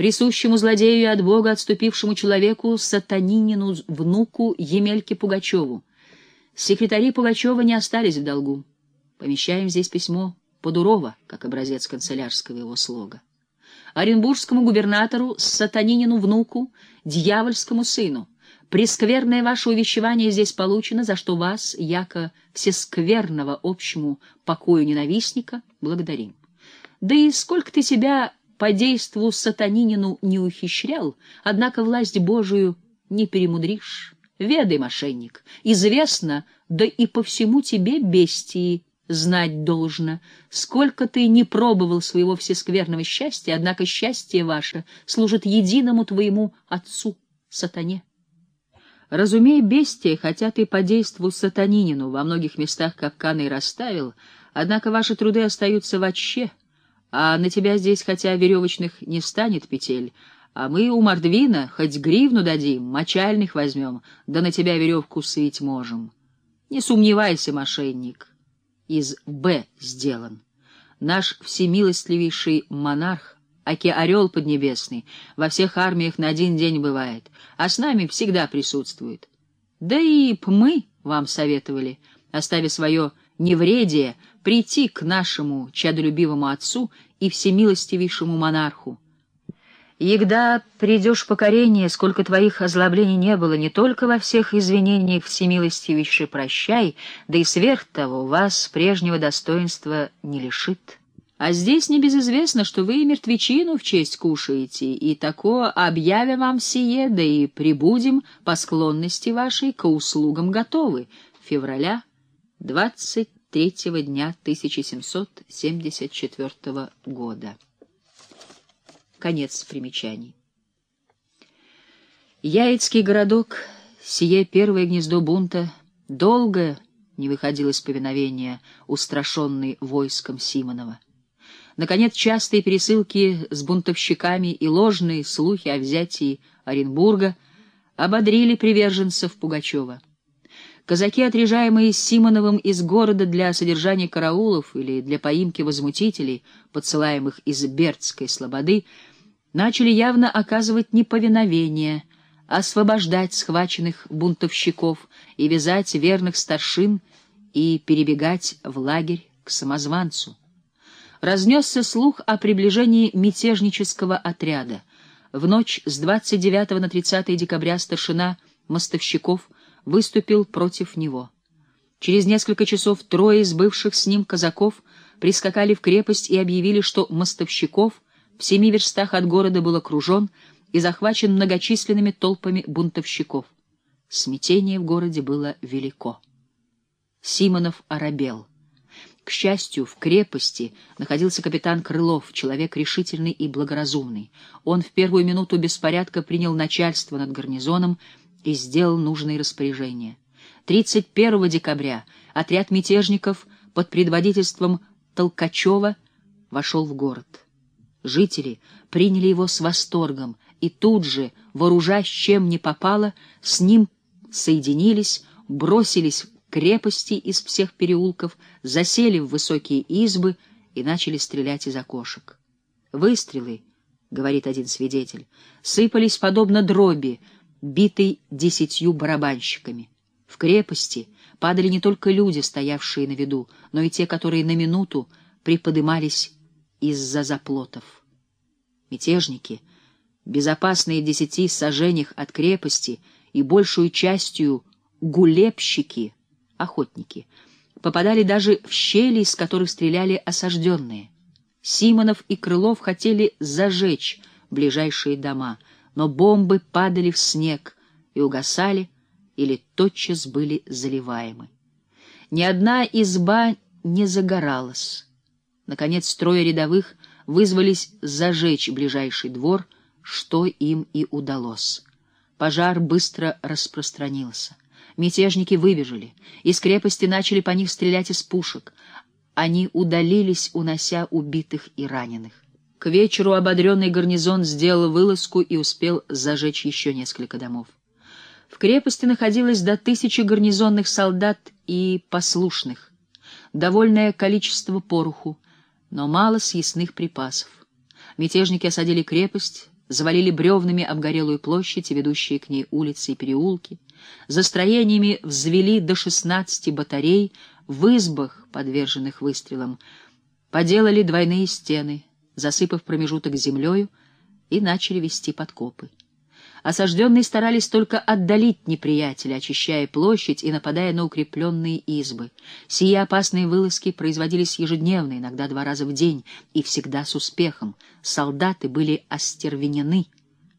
присущему злодею и от Бога отступившему человеку, сатанинину внуку Емельке Пугачеву. Секретари Пугачева не остались в долгу. Помещаем здесь письмо Подурова, как образец канцелярского его слога. Оренбургскому губернатору, сатанинину внуку, дьявольскому сыну. Прескверное ваше увещевание здесь получено, за что вас, яко всескверного общему покою ненавистника, благодарим. Да и сколько ты себя по действу сатанинину не ухищрял, однако власть Божию не перемудришь. Ведай, мошенник, известно, да и по всему тебе, бестии, знать должно, сколько ты не пробовал своего всескверного счастья, однако счастье ваше служит единому твоему отцу, сатане. Разумей, бестия, хотя ты по действу сатанинину во многих местах капканы расставил, однако ваши труды остаются вообще, а на тебя здесь хотя веревочных не станет петель, а мы у Мордвина хоть гривну дадим, мочальных возьмем, да на тебя веревку сыть можем. Не сомневайся, мошенник, из «Б» сделан. Наш всемилостливейший монарх, аки орел поднебесный, во всех армиях на один день бывает, а с нами всегда присутствует. Да и мы вам советовали, оставив свое невредие, прийти к нашему чадолюбивому отцу и всемилостивейшему монарху, Егда придешь покорение, сколько твоих озлоблений не было, не только во всех извинениях всемилостивейший прощай, да и сверх того вас прежнего достоинства не лишит. А здесь небезызвестно, что вы мертвечину в честь кушаете, и тако объявя вам сие, да и прибудем по склонности вашей к услугам готовы. Февраля 23 дня 1774 года. Конец примечаний. Яицкий городок, сие первое гнездо бунта, долго не выходил из повиновения, устрашенный войском Симонова. Наконец, частые пересылки с бунтовщиками и ложные слухи о взятии Оренбурга ободрили приверженцев Пугачева. Казаки, отряжаемые Симоновым из города для содержания караулов или для поимки возмутителей, подсылаемых из Бердской слободы, начали явно оказывать неповиновение, освобождать схваченных бунтовщиков и вязать верных старшин и перебегать в лагерь к самозванцу. Разнесся слух о приближении мятежнического отряда. В ночь с 29 на 30 декабря старшина мостовщиков выступил против него. Через несколько часов трое из бывших с ним казаков прискакали в крепость и объявили, что мостовщиков — в семи верстах от города был окружен и захвачен многочисленными толпами бунтовщиков. Смятение в городе было велико. Симонов оробел. К счастью, в крепости находился капитан Крылов, человек решительный и благоразумный. Он в первую минуту беспорядка принял начальство над гарнизоном и сделал нужные распоряжения. 31 декабря отряд мятежников под предводительством Толкачева вошел в город. Жители приняли его с восторгом, и тут же, вооружаясь чем не попало, с ним соединились, бросились в крепости из всех переулков, засели в высокие избы и начали стрелять из окошек. Выстрелы, — говорит один свидетель, — сыпались подобно дроби, битой десятью барабанщиками. В крепости падали не только люди, стоявшие на виду, но и те, которые на минуту приподымались из-за заплотов. Мятежники, безопасные в десяти сажениях от крепости и большую частью гулепщики, охотники, попадали даже в щели, из которых стреляли осажденные. Симонов и Крылов хотели зажечь ближайшие дома, но бомбы падали в снег и угасали или тотчас были заливаемы. Ни одна изба не загоралась. Наконец, трое рядовых вызвались зажечь ближайший двор, что им и удалось. Пожар быстро распространился. Мятежники выбежали. Из крепости начали по них стрелять из пушек. Они удалились, унося убитых и раненых. К вечеру ободренный гарнизон сделал вылазку и успел зажечь еще несколько домов. В крепости находилось до тысячи гарнизонных солдат и послушных, довольное количество пороху, но мало съестных припасов. Мятежники осадили крепость, завалили бревнами обгорелую площадь и ведущие к ней улицы и переулки, за строениями взвели до шестнадцати батарей, в избах, подверженных выстрелам, поделали двойные стены, засыпав промежуток землею, и начали вести подкопы. Осажденные старались только отдалить неприятеля, очищая площадь и нападая на укрепленные избы. Сие опасные вылазки производились ежедневно, иногда два раза в день, и всегда с успехом. Солдаты были остервенены —